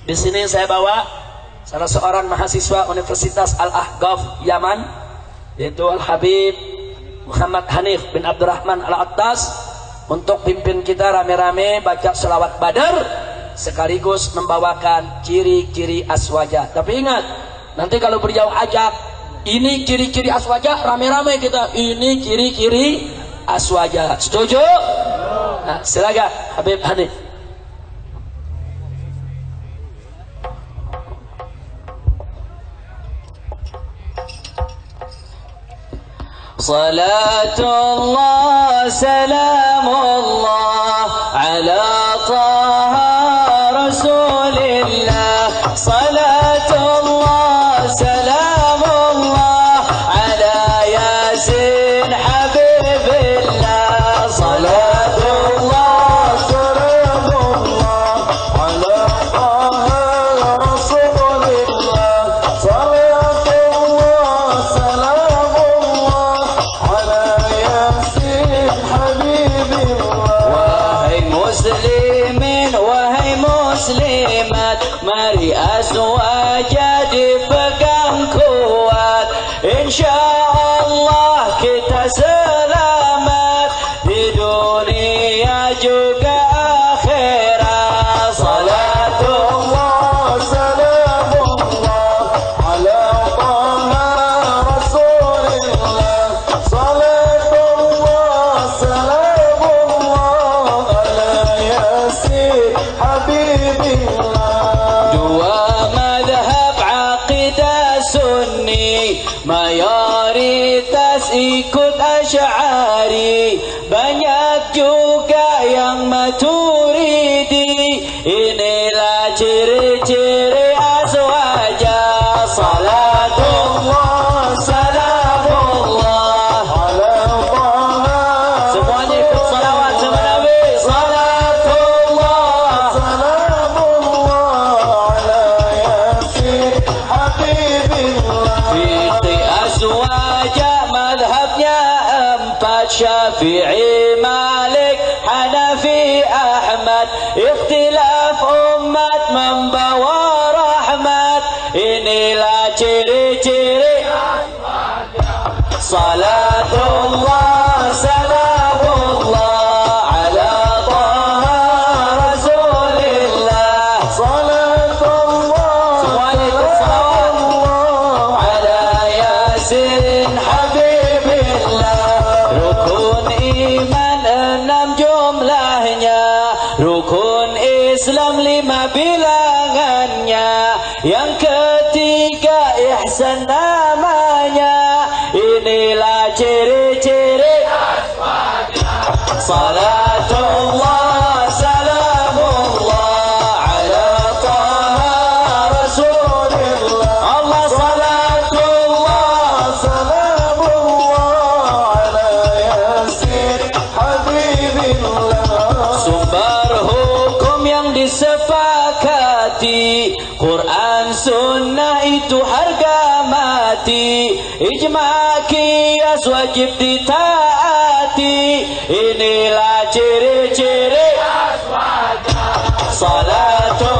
Di sini saya bawa salah seorang mahasiswa Universitas Al-Ahqaf Yaman yaitu Al-Habib Muhammad Hanif bin Abdurrahman Al-Attas untuk pimpin kita rame-rame baca selawat badar sekaligus membawakan ciri-ciri aswaja. Tapi ingat, nanti kalau berjauh ajak, ini ciri-ciri aswaja rame-rame kita. Ini ciri-ciri aswaja. Setuju? Nah, silakan Habib Hanif. صلاة الله سلام الله على ikut Ahmad Ikhtilaf umat membawa rahmat. Inilah ciri-ciri. Salatullah Sumber hukum yang disepakati. Quran sunnah itu harga mati. Ijma kias wajib ditaati Inilah ciri-ciri Salatullah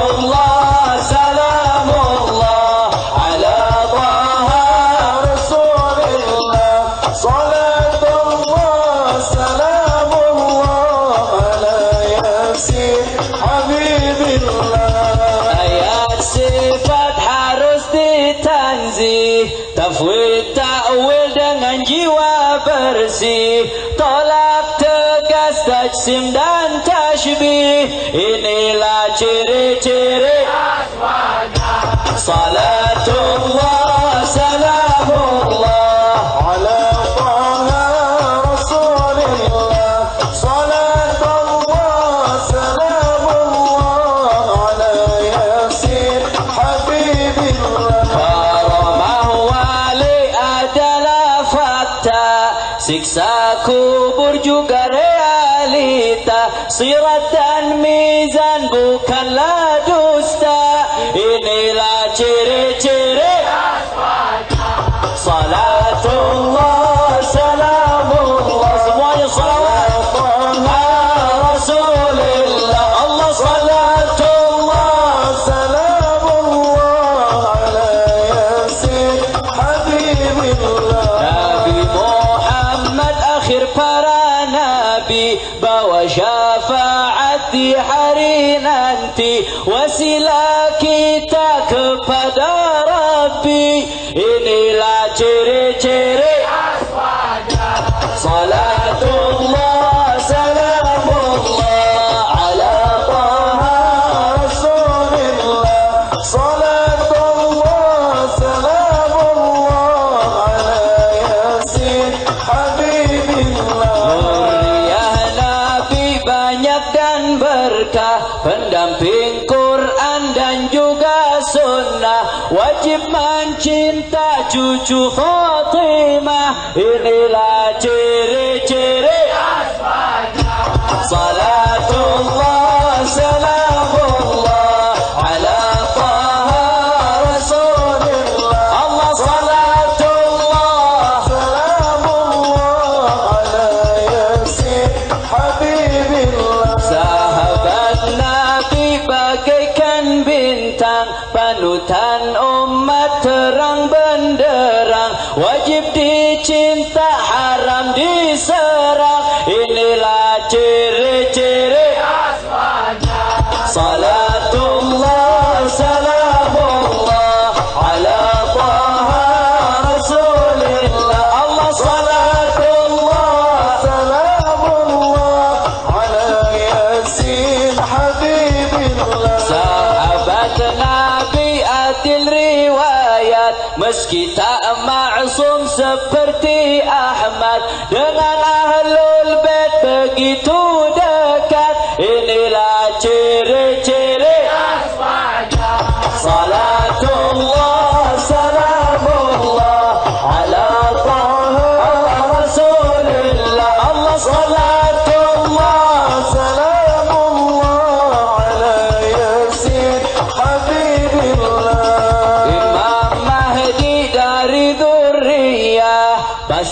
tajsim dan tashbih Inilah ciri-ciri Salatullah salamullah ala Izan bukan nanti. Wasilah kita kepada Rabbi. Inilah ciri cucu Fatimah inilah ciri-ciri terang panutan umat terang benderang wajib dicinta. Terus kita maksum seperti Ahmad. Dengan ahlul bait begitu dekat. Inilah cinta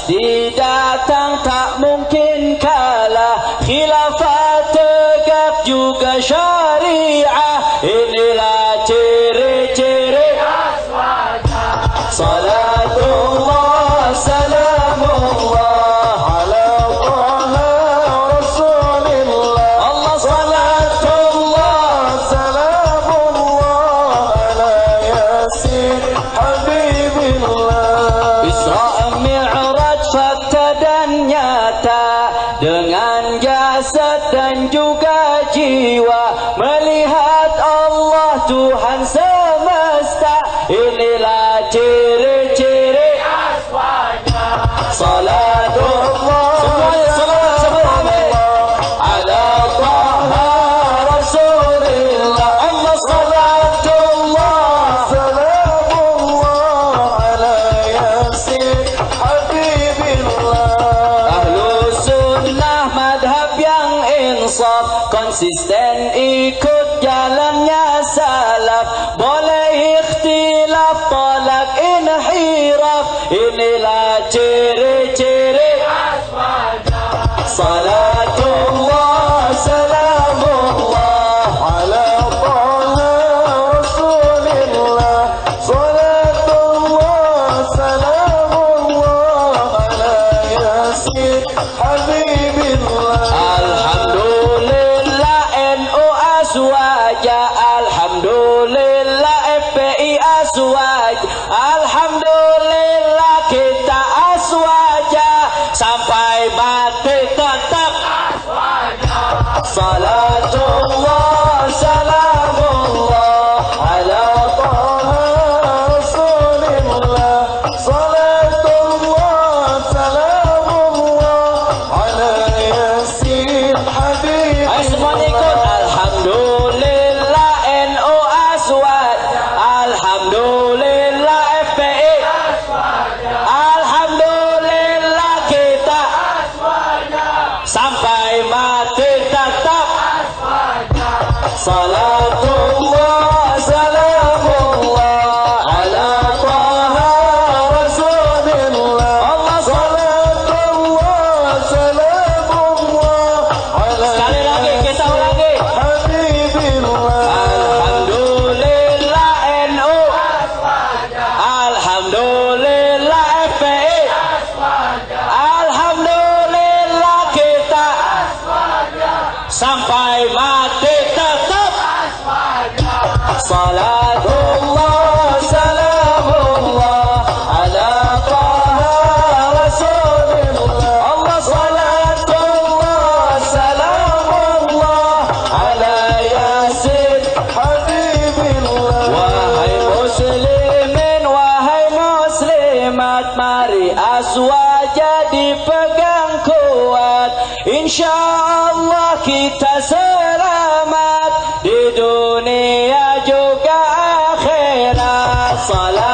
Sida Tuhan semesta inilah ciri-ciri aswanya. Salatullah semuanya salat salatullah ala taha rasulillah. Allah salatullah. Salamullah ala yasir habibillah ahlu sunnah madhab yang insaf konsisten ikut jalannya. like, Alhamdulillah. Alhamdulillah kita Sampai mati tetap. Aswaja. Salam kita selamat Di dunia juga akhirat. Salatullah,